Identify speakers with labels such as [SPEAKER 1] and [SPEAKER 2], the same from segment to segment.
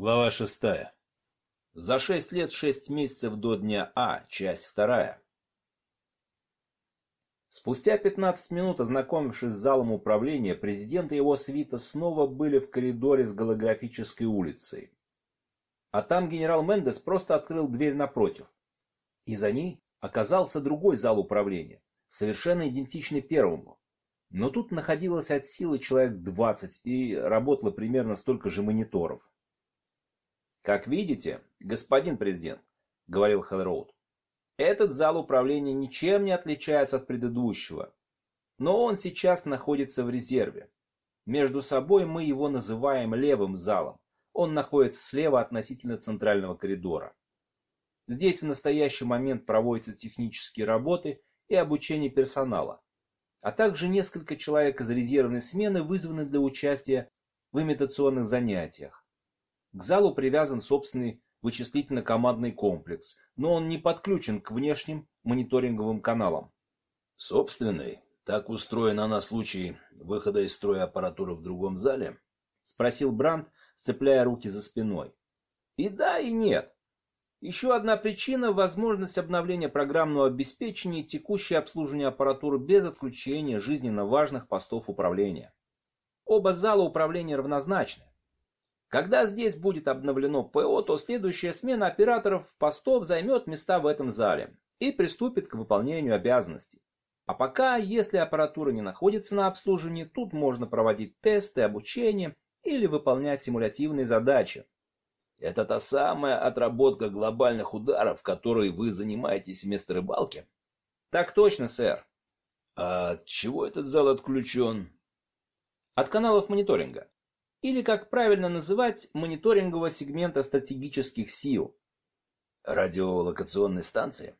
[SPEAKER 1] Глава шестая. За шесть лет шесть месяцев до дня А, часть вторая. Спустя 15 минут, ознакомившись с залом управления, президент и его свита снова были в коридоре с голографической улицей. А там генерал Мендес просто открыл дверь напротив. И за ней оказался другой зал управления, совершенно идентичный первому. Но тут находилось от силы человек 20 и работало примерно столько же мониторов. Как видите, господин президент, говорил Хеллроуд, этот зал управления ничем не отличается от предыдущего, но он сейчас находится в резерве. Между собой мы его называем левым залом. Он находится слева относительно центрального коридора. Здесь в настоящий момент проводятся технические работы и обучение персонала, а также несколько человек из резервной смены вызваны для участия в имитационных занятиях. К залу привязан собственный вычислительно-командный комплекс, но он не подключен к внешним мониторинговым каналам.
[SPEAKER 2] Собственный? Так устроена на случай выхода из строя аппаратуры в другом зале?
[SPEAKER 1] Спросил Бранд, сцепляя руки за спиной. И да, и нет. Еще одна причина – возможность обновления программного обеспечения и текущее обслуживание аппаратуры без отключения жизненно важных постов управления. Оба зала управления равнозначны. Когда здесь будет обновлено ПО, то следующая смена операторов постов займет места в этом зале и приступит к выполнению обязанностей. А пока, если аппаратура не находится на обслуживании, тут можно проводить тесты, обучение или выполнять симулятивные задачи.
[SPEAKER 2] Это та самая отработка глобальных ударов, которой вы занимаетесь вместо рыбалки?
[SPEAKER 1] Так точно, сэр.
[SPEAKER 2] А от чего этот зал отключен?
[SPEAKER 1] От каналов мониторинга или, как правильно называть, мониторингового сегмента стратегических сил.
[SPEAKER 2] Радиолокационной станции?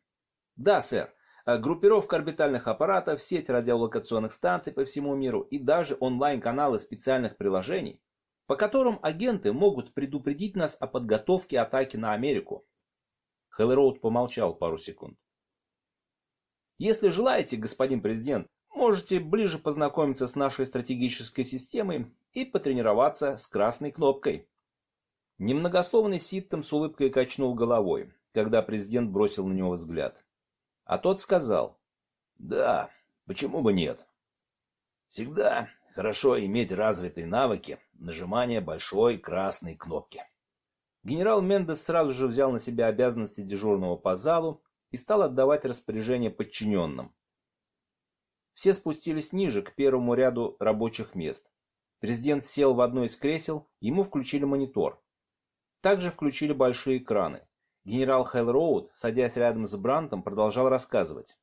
[SPEAKER 1] Да, сэр. А группировка орбитальных аппаратов, сеть радиолокационных станций по всему миру и даже онлайн-каналы специальных приложений, по которым агенты могут предупредить нас о подготовке атаки на Америку. Хеллероуд помолчал пару секунд. Если желаете, господин президент, можете ближе познакомиться с нашей стратегической системой и потренироваться с красной кнопкой. Немногословный Ситтем с улыбкой качнул головой, когда президент бросил на него взгляд. А тот сказал,
[SPEAKER 2] «Да, почему бы нет? Всегда хорошо иметь развитые навыки нажимания большой красной кнопки».
[SPEAKER 1] Генерал Мендес сразу же взял на себя обязанности дежурного по залу и стал отдавать распоряжения подчиненным. Все спустились ниже, к первому ряду рабочих мест. Президент сел в одно из кресел, ему включили монитор. Также включили большие экраны. Генерал Хеллроуд, садясь рядом с Брантом, продолжал рассказывать.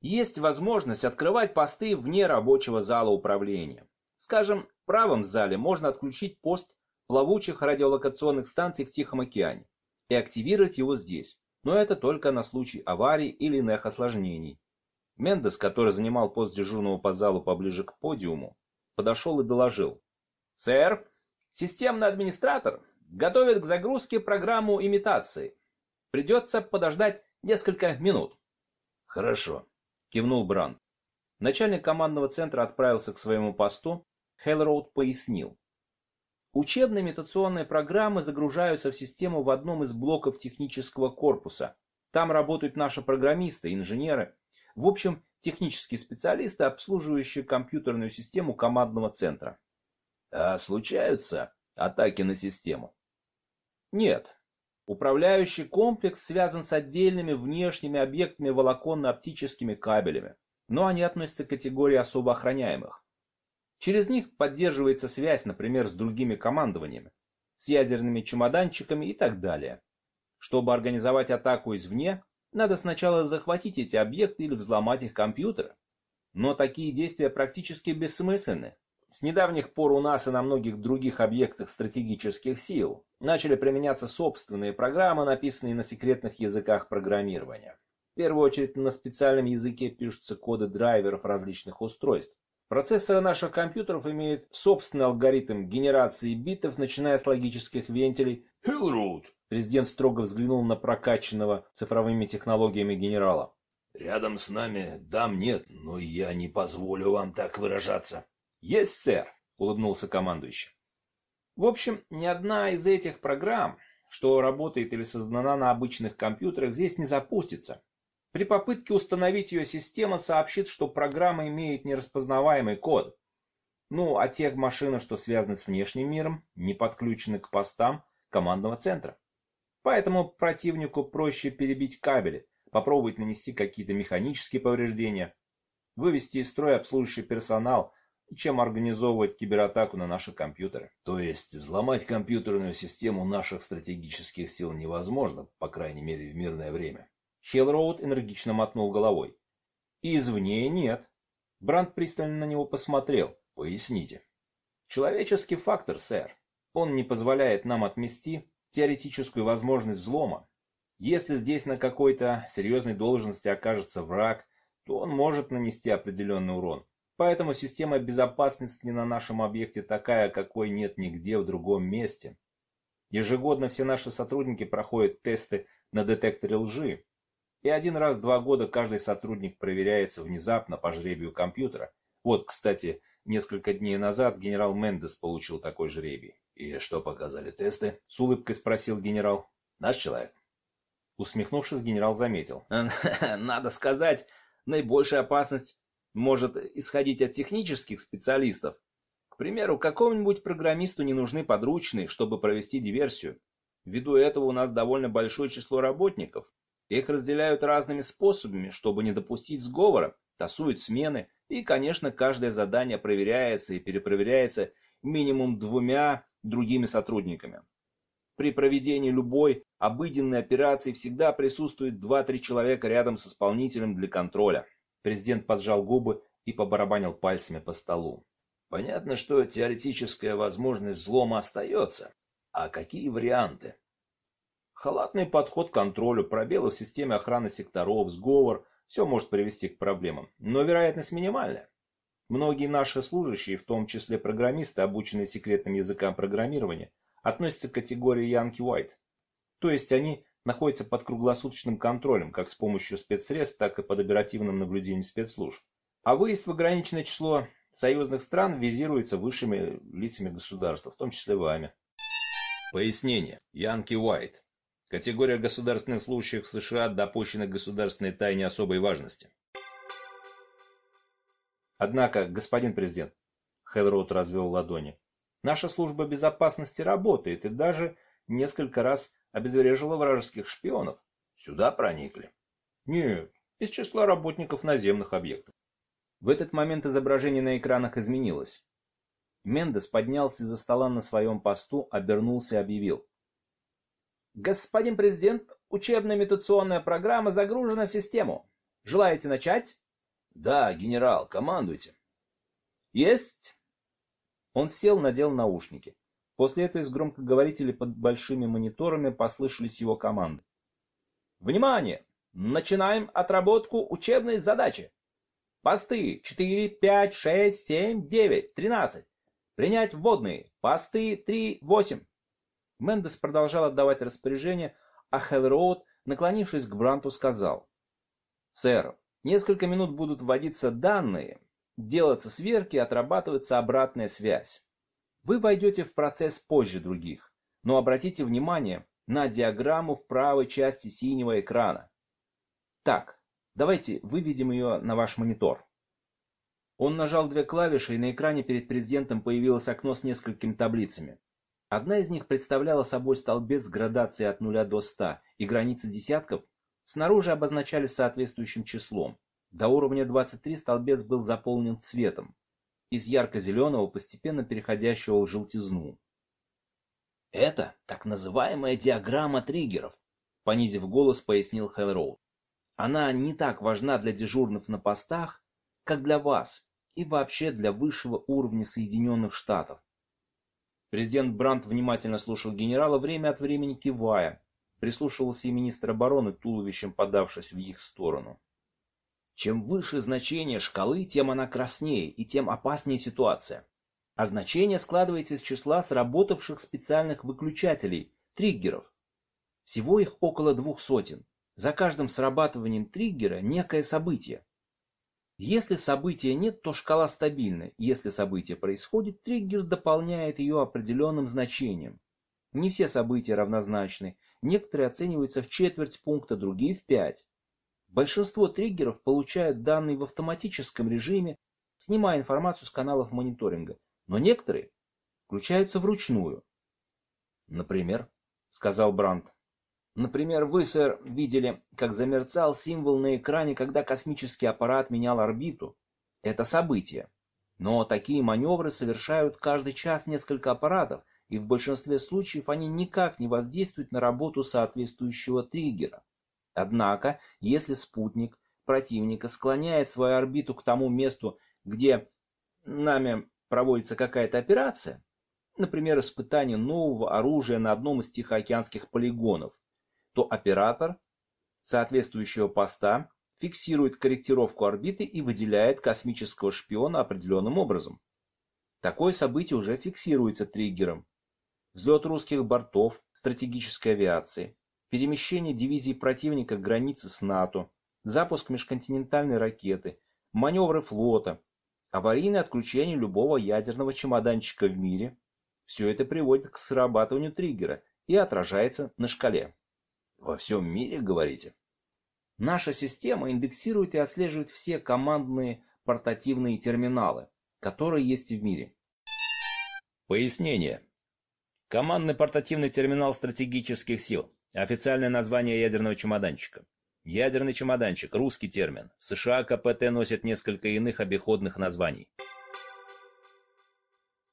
[SPEAKER 1] Есть возможность открывать посты вне рабочего зала управления. Скажем, в правом зале можно отключить пост плавучих радиолокационных станций в Тихом океане и активировать его здесь. Но это только на случай аварий или иных осложнений. Мендес, который занимал пост дежурного по залу поближе к подиуму, подошел и доложил. «Сэр, системный администратор готовит к загрузке программу имитации. Придется подождать несколько минут».
[SPEAKER 2] «Хорошо», —
[SPEAKER 1] кивнул Бранд. Начальник командного центра отправился к своему посту. Хейлроуд пояснил. Учебные имитационные программы загружаются в систему в одном из блоков технического корпуса. Там работают наши программисты, инженеры, в общем, технические специалисты, обслуживающие компьютерную систему командного центра.
[SPEAKER 2] А случаются атаки на систему?
[SPEAKER 1] Нет. Управляющий комплекс связан с отдельными внешними объектами волоконно-оптическими кабелями, но они относятся к категории особо охраняемых. Через них поддерживается связь, например, с другими командованиями, с ядерными чемоданчиками и так далее. Чтобы организовать атаку извне, надо сначала захватить эти объекты или взломать их компьютеры. Но такие действия практически бессмысленны. С недавних пор у нас и на многих других объектах стратегических сил начали применяться собственные программы, написанные на секретных языках программирования. В первую очередь на специальном языке пишутся коды драйверов различных устройств. Процессоры наших компьютеров имеют собственный алгоритм генерации битов, начиная с логических вентилей.
[SPEAKER 2] Хиллроуд!
[SPEAKER 1] Президент строго взглянул на прокачанного цифровыми технологиями генерала.
[SPEAKER 2] Рядом с нами дам нет, но я не позволю вам так выражаться.
[SPEAKER 1] «Есть, сэр!» — улыбнулся командующий. В общем, ни одна из этих программ, что работает или создана на обычных компьютерах, здесь не запустится. При попытке установить ее система сообщит, что программа имеет нераспознаваемый код. Ну, а тех машин, что связаны с внешним миром, не подключены к постам командного центра. Поэтому противнику проще перебить кабели, попробовать нанести какие-то механические повреждения, вывести из строя обслуживающий персонал, чем организовывать кибератаку на наши компьютеры.
[SPEAKER 2] То есть взломать компьютерную систему наших стратегических сил невозможно, по крайней мере в мирное время.
[SPEAKER 1] Хеллроуд энергично мотнул головой. Извне нет. Бранд пристально на него посмотрел.
[SPEAKER 2] Поясните.
[SPEAKER 1] Человеческий фактор, сэр. Он не позволяет нам отмести теоретическую возможность взлома. Если здесь на какой-то серьезной должности окажется враг, то он может нанести определенный урон. Поэтому система безопасности на нашем объекте такая, какой нет нигде в другом месте. Ежегодно все наши сотрудники проходят тесты на детекторе лжи, и один раз в два года каждый сотрудник проверяется внезапно по жребию компьютера. Вот, кстати, несколько дней назад генерал Мендес получил такой жребий.
[SPEAKER 2] «И что показали тесты?»
[SPEAKER 1] — с улыбкой спросил генерал.
[SPEAKER 2] «Наш человек».
[SPEAKER 1] Усмехнувшись, генерал заметил.
[SPEAKER 3] «Надо сказать, наибольшая опасность может исходить от технических специалистов. К примеру, какому-нибудь программисту не нужны подручные, чтобы провести диверсию. Ввиду этого у нас довольно большое число работников, их разделяют разными способами, чтобы не допустить сговора, тасуют смены, и, конечно, каждое задание проверяется и перепроверяется минимум двумя другими сотрудниками. При проведении любой обыденной операции всегда присутствует 2-3 человека рядом с исполнителем для контроля. Президент поджал губы и побарабанил пальцами по столу.
[SPEAKER 2] Понятно, что теоретическая возможность взлома остается. А какие варианты?
[SPEAKER 1] Халатный подход к контролю, пробелы в системе охраны секторов, сговор – все может привести к проблемам, но вероятность минимальная. Многие наши служащие, в том числе программисты, обученные секретным языкам программирования, относятся к категории Янки White. То есть они находятся под круглосуточным контролем, как с помощью спецсредств, так и под оперативным наблюдением спецслужб. А выезд в ограниченное число союзных стран визируется высшими лицами государства, в том числе вами.
[SPEAKER 2] Пояснение. Янки Уайт. Категория государственных служащих в США, допущена к государственной тайне особой важности.
[SPEAKER 1] Однако, господин президент, Хелроуд развел ладони, наша служба безопасности работает и даже несколько раз обезврежила вражеских шпионов.
[SPEAKER 2] Сюда проникли?
[SPEAKER 1] Нет, из числа работников наземных объектов. В этот момент изображение на экранах изменилось. Мендес поднялся из-за стола на своем посту, обернулся и объявил. Господин президент, учебная имитационная программа загружена в систему. Желаете начать?
[SPEAKER 2] Да, генерал, командуйте.
[SPEAKER 1] Есть. Он сел, надел наушники. После этого из громкоговорителей под большими мониторами послышались его команды. Внимание! Начинаем отработку учебной задачи. Посты 4, 5, 6, 7, 9, 13. Принять вводные. Посты 3, 8. Мендес продолжал отдавать распоряжения, а Хеллроуд, наклонившись к Бранту, сказал. «Сэр, несколько минут будут вводиться данные, делаться сверки, отрабатываться обратная связь. Вы войдете в процесс позже других, но обратите внимание на диаграмму в правой части синего экрана. Так, давайте выведем ее на ваш монитор». Он нажал две клавиши, и на экране перед президентом появилось окно с несколькими таблицами. Одна из них представляла собой столбец с градацией от 0 до 100, и границы десятков снаружи обозначались соответствующим числом. До уровня 23 столбец был заполнен цветом, из ярко-зеленого, постепенно переходящего в желтизну. «Это так называемая диаграмма триггеров», — понизив голос, пояснил Хеллроуд. «Она не так важна для дежурных на постах, как для вас и вообще для высшего уровня Соединенных Штатов. Президент Брандт внимательно слушал генерала, время от времени кивая. Прислушивался и министр обороны, туловищем подавшись в их сторону. Чем выше значение шкалы, тем она краснее и тем опаснее ситуация. А значение складывается из числа сработавших специальных выключателей, триггеров. Всего их около двух сотен. За каждым срабатыванием триггера некое событие.
[SPEAKER 3] Если события нет, то шкала стабильна. Если событие происходит, триггер дополняет ее определенным значением. Не все события равнозначны. Некоторые оцениваются в четверть пункта, другие в пять. Большинство триггеров получают данные в автоматическом режиме, снимая информацию с каналов мониторинга, но некоторые включаются вручную.
[SPEAKER 1] Например, сказал Брандт.
[SPEAKER 3] Например, вы, сэр, видели, как замерцал символ на экране, когда космический аппарат менял орбиту. Это событие. Но такие маневры совершают каждый час несколько аппаратов, и в большинстве случаев они никак не воздействуют на работу соответствующего триггера. Однако, если спутник противника склоняет свою орбиту к тому месту, где нами проводится какая-то операция, например, испытание нового оружия на одном из тихоокеанских полигонов, то оператор соответствующего поста фиксирует корректировку орбиты и выделяет космического шпиона определенным образом. Такое событие уже фиксируется триггером. Взлет русских бортов, стратегической авиации, перемещение дивизий противника к границе с НАТО, запуск межконтинентальной ракеты, маневры флота, аварийное отключение любого ядерного чемоданчика в мире. Все это приводит к срабатыванию триггера и отражается на шкале.
[SPEAKER 1] Во всем мире, говорите?
[SPEAKER 3] Наша система индексирует и отслеживает все командные портативные терминалы, которые есть в мире.
[SPEAKER 1] Пояснение. Командный портативный терминал стратегических сил. Официальное название ядерного чемоданчика. Ядерный чемоданчик – русский термин. В США КПТ носит несколько иных обиходных названий.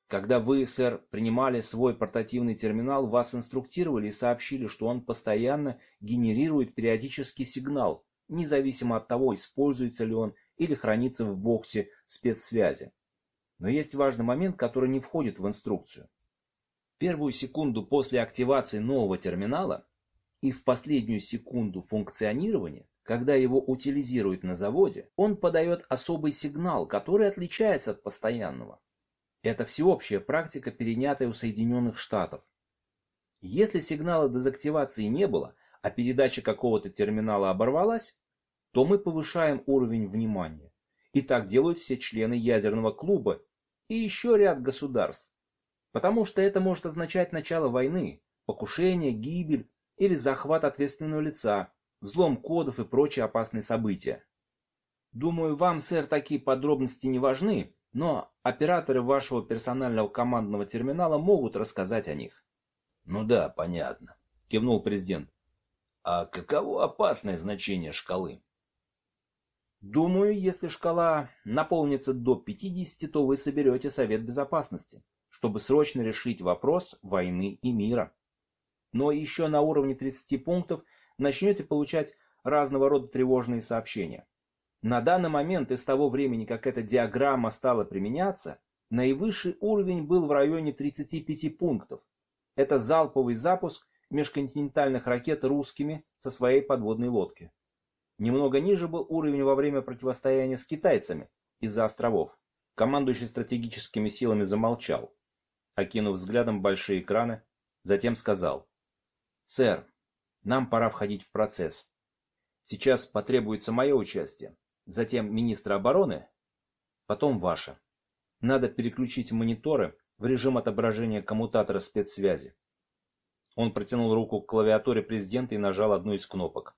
[SPEAKER 3] Когда вы, сэр, принимали свой портативный терминал, вас инструктировали и сообщили, что он постоянно генерирует периодический сигнал, независимо от того, используется ли он или хранится в боксе спецсвязи. Но есть важный момент, который не входит в инструкцию. Первую секунду после активации нового терминала и в последнюю секунду функционирования, когда его утилизируют на заводе, он подает особый сигнал, который отличается от постоянного. Это всеобщая практика, перенятая у Соединенных Штатов. Если сигнала дезактивации не было, а передача какого-то терминала оборвалась, то мы повышаем уровень внимания. И так делают все члены ядерного клуба и еще ряд государств. Потому что это может означать начало войны, покушение, гибель или захват ответственного лица, взлом кодов и прочие опасные события. Думаю, вам, сэр, такие подробности не важны, но операторы вашего персонального командного терминала могут рассказать о них.
[SPEAKER 1] Ну да, понятно, кивнул президент. А каково опасное значение шкалы?
[SPEAKER 3] Думаю, если шкала наполнится до 50, то вы соберете Совет Безопасности, чтобы срочно решить вопрос войны и мира. Но еще на уровне 30 пунктов начнете получать разного рода тревожные сообщения. На данный момент, из того времени, как эта диаграмма стала применяться, наивысший уровень был в районе 35 пунктов. Это залповый запуск межконтинентальных ракет русскими со своей подводной лодки. Немного ниже был уровень во время противостояния с китайцами из-за островов. Командующий стратегическими силами замолчал, окинув взглядом большие экраны, затем сказал. «Сэр, нам пора входить в процесс. Сейчас потребуется мое участие затем министра обороны, потом ваше. Надо переключить мониторы в режим отображения коммутатора спецсвязи. Он протянул руку к клавиатуре президента и нажал одну из кнопок.